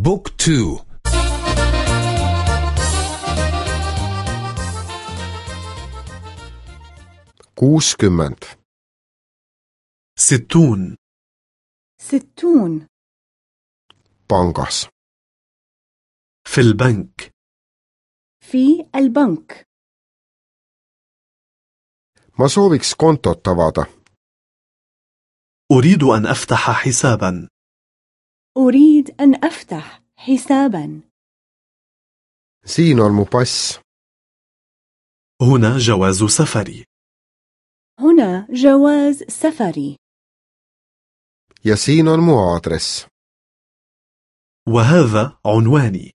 بوك تو. kuuskümmend ستون. ستون. pangas في البنك. في البنك. ma sooviks kontot avada أريد أن أفتح حسابا. أريد أن أفتح حسابا. Siin on هنا جواز سفري. هنا جواز سفري. Ja siin on وهذا عنواني.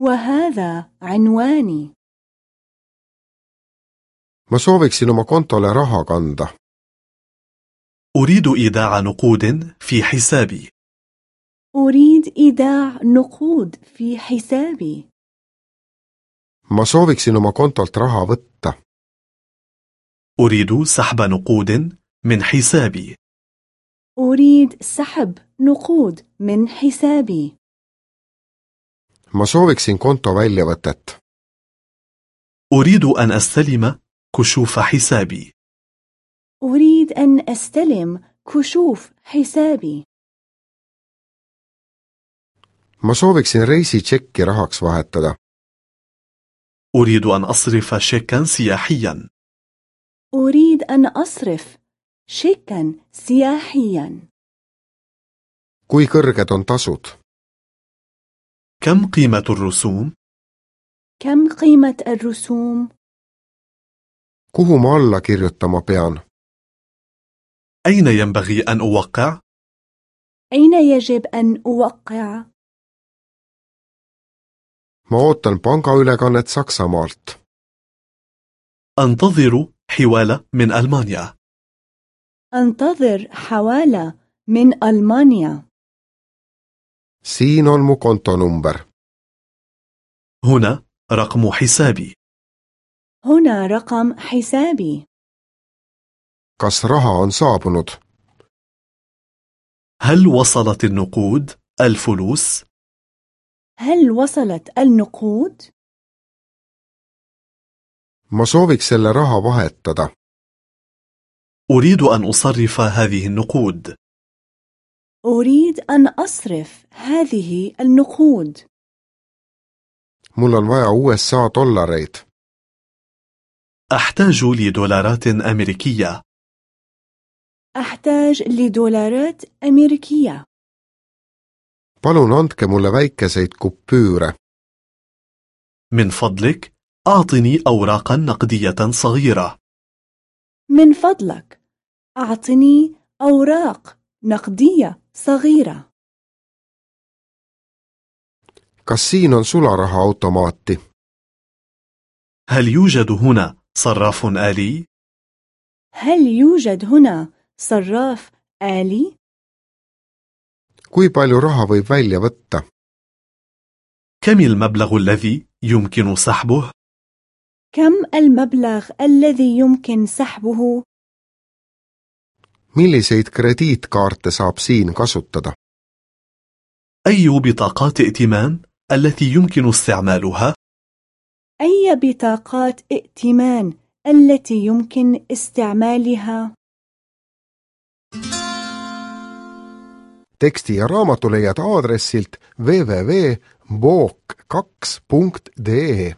وهذا عنواني. Ma sooviksin oma kontole raha kanda. أريد إيداع نقود في حسابي. أريد إيداع نقود في حسابي. ma sooviksin oma kontolt raha võtta أريد سحب نقود من حسابي. أريد سحب نقود من حسابي. ma sooviksin konto väljavõtet أريد أن أستلم كشوف حسابي. أريد أن أستلم كشوف حسابي. Ma sooviksin reisitšekki rahaks vahetada أريد أن أصرف شيكا سياحيا أريد أن أصرف شيكا سياحيا kui kõrged on tasud كم قيمة الرسوم؟ كم قيمة الرسوم؟ kuhu ma alla kirjutama pean أين ينبغي أن أوقع؟ أين يجب أن أوقع؟ Ma ootan pangaülekannet Saksamaalt. أنتظر حوالة من ألمانيا. أنتظر حوالة من ألمانيا. Siin on mu kontonumber. هنا رقم حسابي. هنا رقم حسابي. Kas raha on saabunud? هل وصلت النقود الفلوس؟ هل وصلت النقود؟ ma sooviks selle raha vahetada أريد أن أصرف هذه النقود. أريد أن أصرف هذه النقود. mul on vaja USA dollareid أحتاج لدولارات أمريكية. أحتاج لدولارات أمريكية. Palun andke mulle väikeseid kupüüre من فضلك أعطني أوراقا نقدية صغيرة من فضلك أعطني أوراق نقدية صغيرة kas siin on sularahaautomaati هل يوجد هنا صراف آلي؟ هل يوجد هنا صراف آلي؟ Kui palju raha võib välja võtta كم المبلغ الذي يمكن سحبه؟ كم المبلغ الذي يمكن سحبه؟ milliseid krediitkaarte saab siin kasutada أي بطاقات ائتمان التي يمكن استعمالها؟ أي بطاقات ائتمان التي يمكن استعمالها؟ Teksti ja raamatu leiad aadressilt www.book2.de